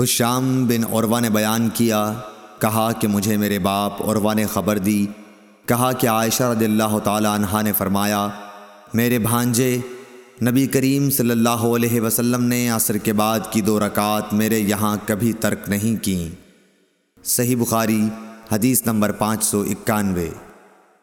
حشام بن عروہ نے بیان کیا، کہا کہ مجھے میرے باپ عروہ نے خبر دی۔ کہا کہ عائشہ رضی اللہ تعالی عنہ نے فرمایا، میرے بھانجے، نبی کریم صلی اللہ علیہ وسلم نے عصر کے بعد کی دو رکعات میرے یہاں کبھی ترک نہیں کیں۔ صحیح بخاری، حدیث نمبر پانچ سو اکانوے۔